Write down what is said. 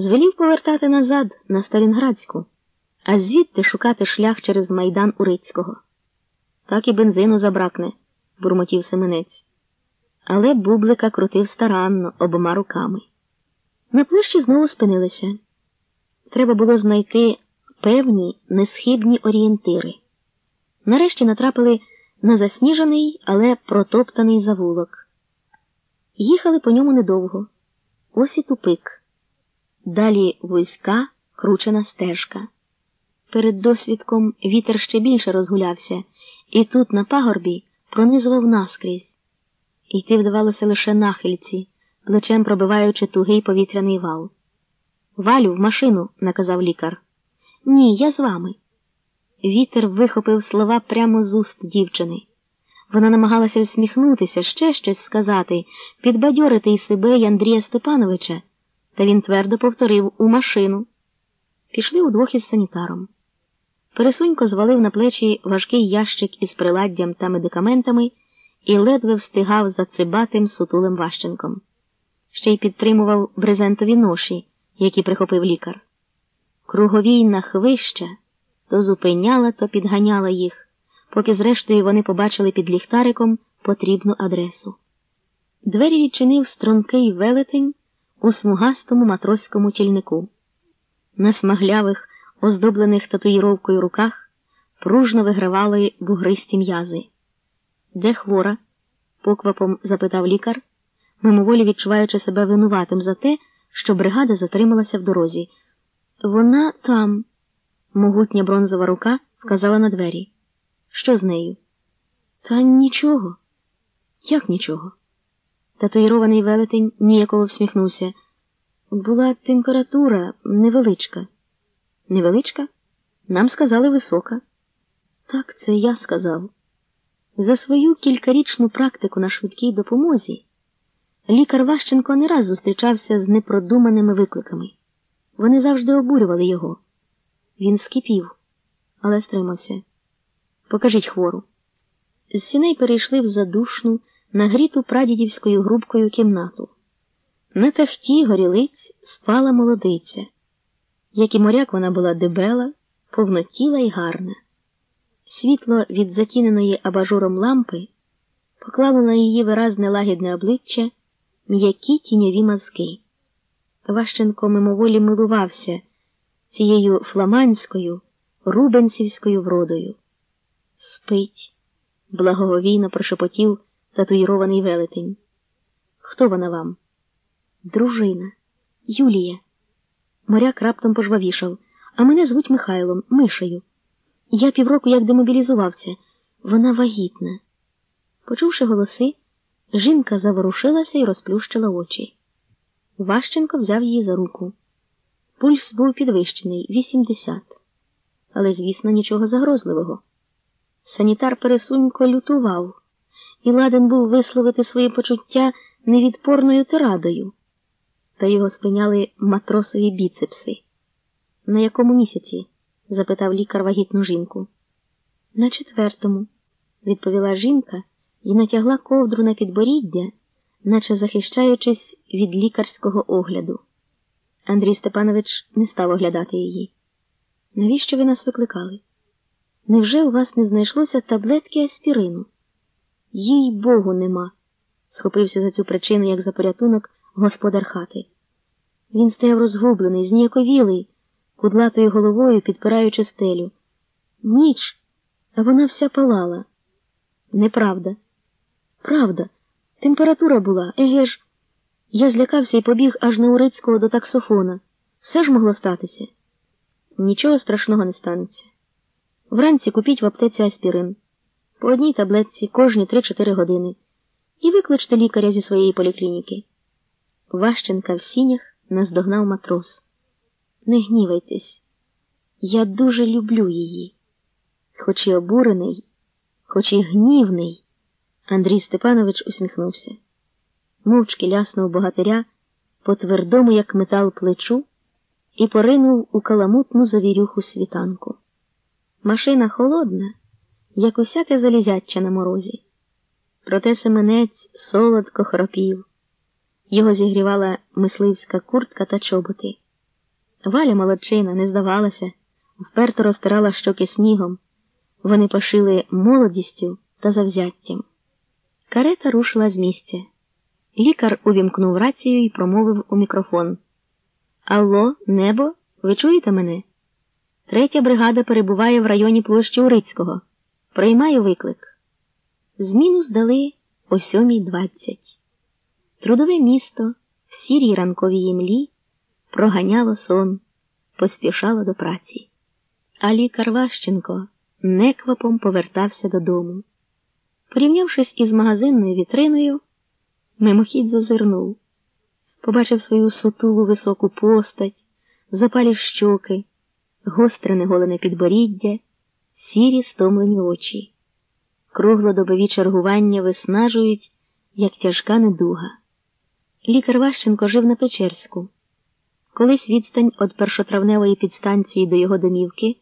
звелів повертати назад на Сталінградську, а звідти шукати шлях через майдан Урицького. Так і бензину забракне, бурмотів Семенець. Але бублика крутив старанно обома руками. На площі знову спинилися. Треба було знайти певні несхибні орієнтири. Нарешті натрапили на засніжений, але протоптаний завулок. Їхали по ньому недовго. Ось і тупик. Далі вузька, кручена стежка. Перед досвідком вітер ще більше розгулявся, і тут, на пагорбі, пронизував наскрізь. Йти вдавалося лише нахильці, плечем пробиваючи тугий повітряний вал. Валю, в машину, наказав лікар. Ні, я з вами. Вітер вихопив слова прямо з уст дівчини. Вона намагалася всміхнутися, ще щось сказати, підбадьорити й себе й Андрія Степановича, та він твердо повторив у машину. Пішли удвох із санітаром. Пересунько звалив на плечі важкий ящик із приладдям та медикаментами і ледве встигав за цибатим сутулим Ващенком. Ще й підтримував брезентові ноші, які прихопив лікар. Круговійна хвища то зупиняла, то підганяла їх, поки зрештою вони побачили під ліхтариком потрібну адресу. Двері відчинив стрункий велетень у смугастому матроському тільнику. На смаглявих, оздоблених татуїровкою руках пружно вигравали бугристі м'язи. Де хвора? поквапом запитав лікар, мимоволі відчуваючи себе винуватим за те, що бригада затрималася в дорозі. Вона там. Могутня бронзова рука вказала на двері. Що з нею? Та нічого. Як нічого? Татуїрований велетень ніяково всміхнувся. Була температура невеличка. Невеличка? Нам сказали висока. Так, це я сказав. За свою кількарічну практику на швидкій допомозі лікар Ващенко не раз зустрічався з непродуманими викликами. Вони завжди обурювали його. Він скипів, але стримався. Покажіть хвору. З сіней перейшли в задушну, нагріту прадідівською грубкою кімнату. На тахті горілиць спала молодиця. Як і моряк вона була дебела, повнотіла і гарна. Світло від затіненої абажуром лампи поклало на її виразне лагідне обличчя м'які тіньові мазки. Ващенко мимоволі милувався цією фламандською, рубенцівською вродою. Спить, благоговійно прошепотів татуїрований велетень. Хто вона вам? Дружина, Юлія. Моряк раптом пожвавішав, а мене звуть Михайлом, Мишею. Я півроку як демобілізувався, вона вагітна. Почувши голоси, жінка заворушилася і розплющила очі. Ващенко взяв її за руку. Пульс був підвищений 80. Але, звісно, нічого загрозливого. Санітар пересунько лютував, і ладен був висловити свої почуття невідпорною тирадою, та його спиняли матросові біцепси. На якому місяці? запитав лікар вагітну жінку. На четвертому, відповіла жінка і натягла ковдру на підборіддя, наче захищаючись від лікарського огляду. Андрій Степанович не став оглядати її. Навіщо ви нас викликали? Невже у вас не знайшлося таблетки аспірину? Їй Богу, нема, схопився за цю причину, як за порятунок, господар хати. Він стояв розгублений, зніяковілий, кудлатою головою підпираючи стелю. Ніч, а вона вся палала. Неправда. Правда, температура була, еге ж. Я злякався і побіг аж на Урицького до таксофона. Все ж могло статися. Нічого страшного не станеться. Вранці купіть в аптеці аспірин. По одній таблетці кожні 3-4 години. І викличте лікаря зі своєї поліклініки. Ващенка в сінях наздогнав матрос. Не гнівайтесь. Я дуже люблю її. Хоч і обурений, хоч і гнівний, Андрій Степанович усміхнувся мовчки ляснув богатиря по твердому, як метал плечу, і поринув у каламутну завірюху світанку. Машина холодна, як усяке залізяче на морозі. Проте семенець солодко хропів. Його зігрівала мисливська куртка та чоботи. Валя молодчина не здавалася, вперто розтирала щоки снігом. Вони пошили молодістю та завзяттям. Карета рушила з місця. Лікар увімкнув рацію і промовив у мікрофон. Алло, небо, ви чуєте мене? Третя бригада перебуває в районі площі Урицького. Приймаю виклик. Зміну здали о 7.20. Трудове місто в сірій ранковій імлі проганяло сон, поспішало до праці. А лікар Ващенко неквапом повертався додому. Порівнявшись із магазинною вітриною, мимохідь зазирнув, побачив свою сутулу високу постать, запалі щоки, гостре неголене підборіддя, сірі стомлені очі. Круглодобові чергування виснажують, як тяжка недуга. Лікар Ващенко жив на Печерську. Колись відстань від першотравневої підстанції до його домівки